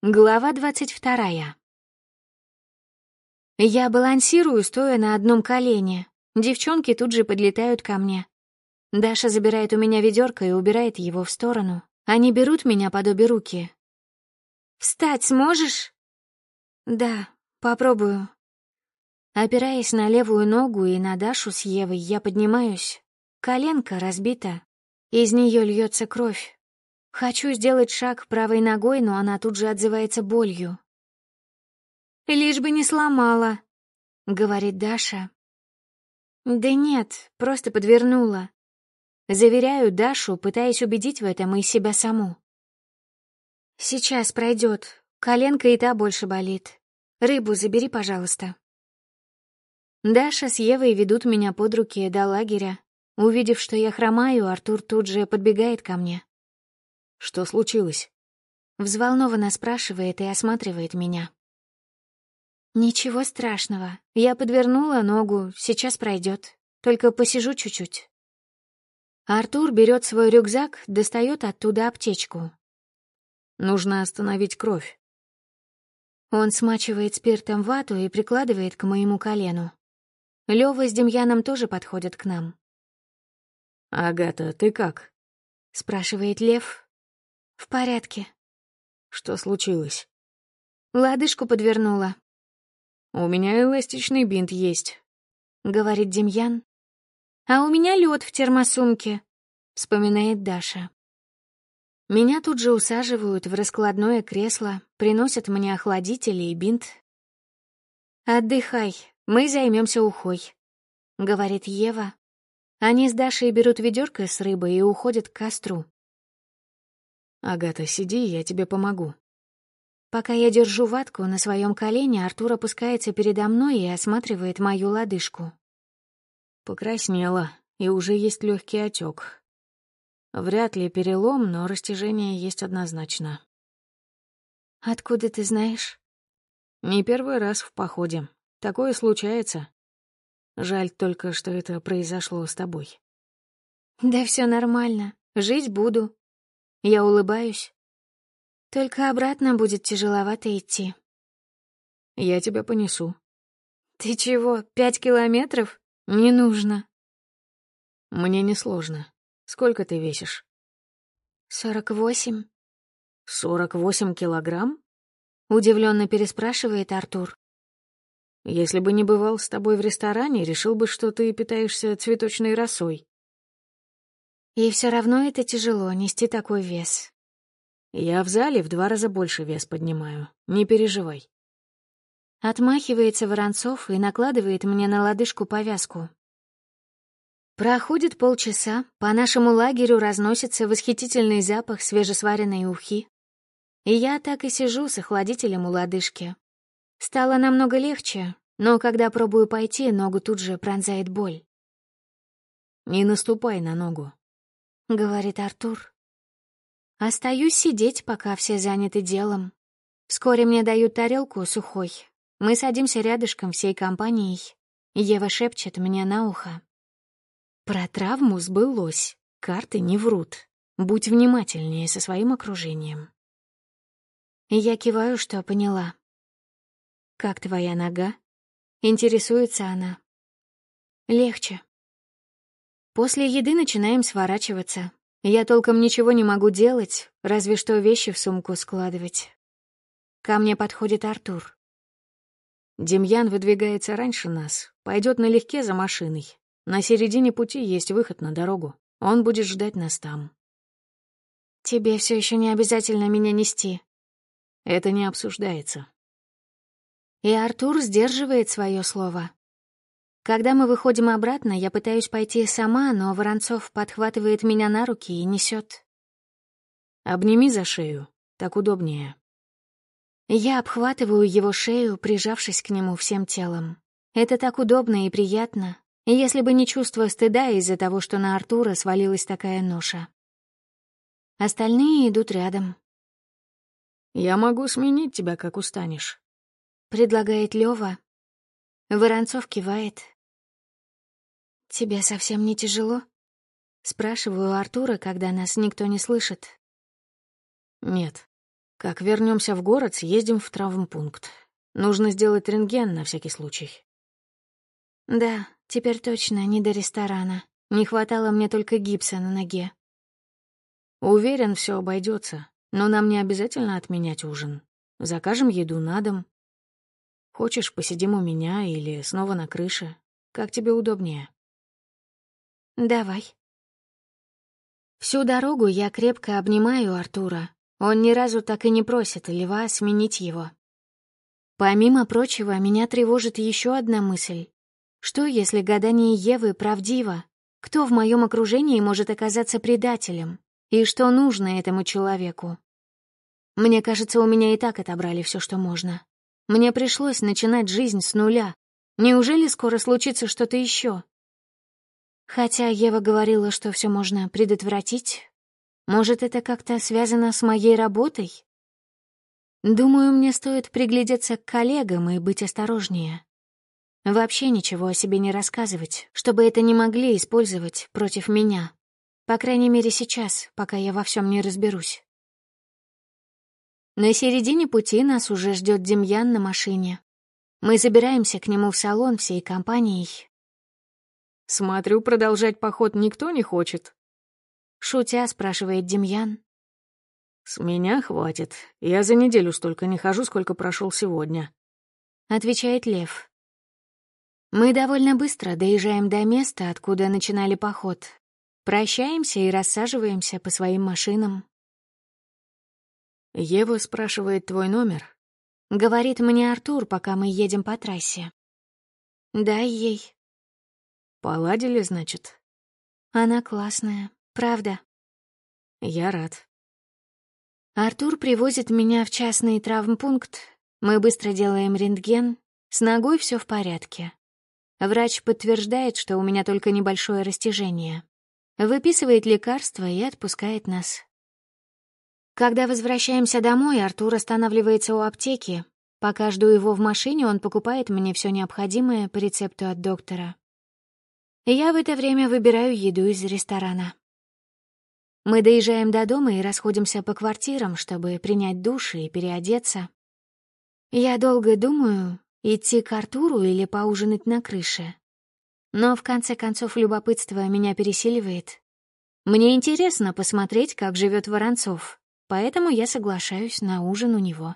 Глава двадцать вторая. Я балансирую, стоя на одном колене. Девчонки тут же подлетают ко мне. Даша забирает у меня ведерко и убирает его в сторону. Они берут меня под обе руки. «Встать сможешь?» «Да, попробую». Опираясь на левую ногу и на Дашу с Евой, я поднимаюсь. Коленка разбита. Из нее льется кровь. Хочу сделать шаг правой ногой, но она тут же отзывается болью. «Лишь бы не сломала», — говорит Даша. «Да нет, просто подвернула». Заверяю Дашу, пытаясь убедить в этом и себя саму. «Сейчас пройдет. Коленка и та больше болит. Рыбу забери, пожалуйста». Даша с Евой ведут меня под руки до лагеря. Увидев, что я хромаю, Артур тут же подбегает ко мне. Что случилось? Взволнованно спрашивает и осматривает меня. Ничего страшного. Я подвернула ногу, сейчас пройдет. Только посижу чуть-чуть. Артур берет свой рюкзак, достает оттуда аптечку. Нужно остановить кровь. Он смачивает спиртом вату и прикладывает к моему колену. Лёва с Демьяном тоже подходят к нам. «Агата, ты как?» — спрашивает Лев, «В порядке». «Что случилось?» «Лодыжку подвернула». «У меня эластичный бинт есть», — говорит Демьян. «А у меня лед в термосумке», — вспоминает Даша. Меня тут же усаживают в раскладное кресло, приносят мне охладители и бинт. «Отдыхай, мы займемся ухой», — говорит Ева. Они с Дашей берут ведерко с рыбой и уходят к костру. «Агата, сиди, я тебе помогу». Пока я держу ватку на своем колене, Артур опускается передо мной и осматривает мою лодыжку. Покраснела, и уже есть легкий отек. Вряд ли перелом, но растяжение есть однозначно. «Откуда ты знаешь?» «Не первый раз в походе. Такое случается. Жаль только, что это произошло с тобой». «Да все нормально. Жить буду. Я улыбаюсь. Только обратно будет тяжеловато идти. Я тебя понесу. Ты чего, пять километров? Не нужно. Мне несложно. Сколько ты весишь? Сорок восемь. Сорок восемь килограмм? Удивленно переспрашивает Артур. Если бы не бывал с тобой в ресторане, решил бы, что ты питаешься цветочной росой. И все равно это тяжело, нести такой вес. Я в зале в два раза больше вес поднимаю. Не переживай. Отмахивается Воронцов и накладывает мне на лодыжку повязку. Проходит полчаса, по нашему лагерю разносится восхитительный запах свежесваренной ухи. И я так и сижу с охладителем у лодыжки. Стало намного легче, но когда пробую пойти, ногу тут же пронзает боль. Не наступай на ногу. — говорит Артур. Остаюсь сидеть, пока все заняты делом. Вскоре мне дают тарелку сухой. Мы садимся рядышком всей компанией. Ева шепчет мне на ухо. Про травму сбылось. Карты не врут. Будь внимательнее со своим окружением. Я киваю, что поняла. «Как твоя нога?» Интересуется она. «Легче», После еды начинаем сворачиваться. Я толком ничего не могу делать, разве что вещи в сумку складывать. Ко мне подходит Артур. Демьян выдвигается раньше нас, пойдет налегке за машиной. На середине пути есть выход на дорогу. Он будет ждать нас там. Тебе все еще не обязательно меня нести. Это не обсуждается. И Артур сдерживает свое слово. Когда мы выходим обратно, я пытаюсь пойти сама, но Воронцов подхватывает меня на руки и несет. «Обними за шею, так удобнее». Я обхватываю его шею, прижавшись к нему всем телом. Это так удобно и приятно, если бы не чувство стыда из-за того, что на Артура свалилась такая ноша. Остальные идут рядом. «Я могу сменить тебя, как устанешь», — предлагает Лёва. Воронцов кивает. «Тебе совсем не тяжело?» Спрашиваю Артура, когда нас никто не слышит. «Нет». Как вернемся в город, съездим в травмпункт. Нужно сделать рентген на всякий случай. Да, теперь точно не до ресторана. Не хватало мне только гипса на ноге. Уверен, все обойдется, но нам не обязательно отменять ужин. Закажем еду на дом. Хочешь, посидим у меня или снова на крыше? Как тебе удобнее? Давай. Всю дорогу я крепко обнимаю Артура. Он ни разу так и не просит Льва сменить его. Помимо прочего, меня тревожит еще одна мысль. Что, если гадание Евы правдиво, кто в моем окружении может оказаться предателем? И что нужно этому человеку? Мне кажется, у меня и так отобрали все, что можно. Мне пришлось начинать жизнь с нуля. Неужели скоро случится что-то еще? Хотя Ева говорила, что все можно предотвратить. Может, это как-то связано с моей работой? Думаю, мне стоит приглядеться к коллегам и быть осторожнее. Вообще ничего о себе не рассказывать, чтобы это не могли использовать против меня. По крайней мере, сейчас, пока я во всем не разберусь. На середине пути нас уже ждет Демьян на машине. Мы забираемся к нему в салон всей компанией. «Смотрю, продолжать поход никто не хочет», — шутя спрашивает Демьян. «С меня хватит. Я за неделю столько не хожу, сколько прошел сегодня», — отвечает Лев. Мы довольно быстро доезжаем до места, откуда начинали поход. Прощаемся и рассаживаемся по своим машинам. «Ева спрашивает твой номер?» — говорит мне Артур, пока мы едем по трассе. «Дай ей». «Поладили, значит?» «Она классная, правда». «Я рад». Артур привозит меня в частный травмпункт. Мы быстро делаем рентген. С ногой все в порядке. Врач подтверждает, что у меня только небольшое растяжение. Выписывает лекарства и отпускает нас. Когда возвращаемся домой, Артур останавливается у аптеки. Пока жду его в машине, он покупает мне все необходимое по рецепту от доктора. Я в это время выбираю еду из ресторана. Мы доезжаем до дома и расходимся по квартирам, чтобы принять душ и переодеться. Я долго думаю, Идти к Артуру или поужинать на крыше? Но в конце концов любопытство меня пересиливает. Мне интересно посмотреть, как живет Воронцов, поэтому я соглашаюсь на ужин у него.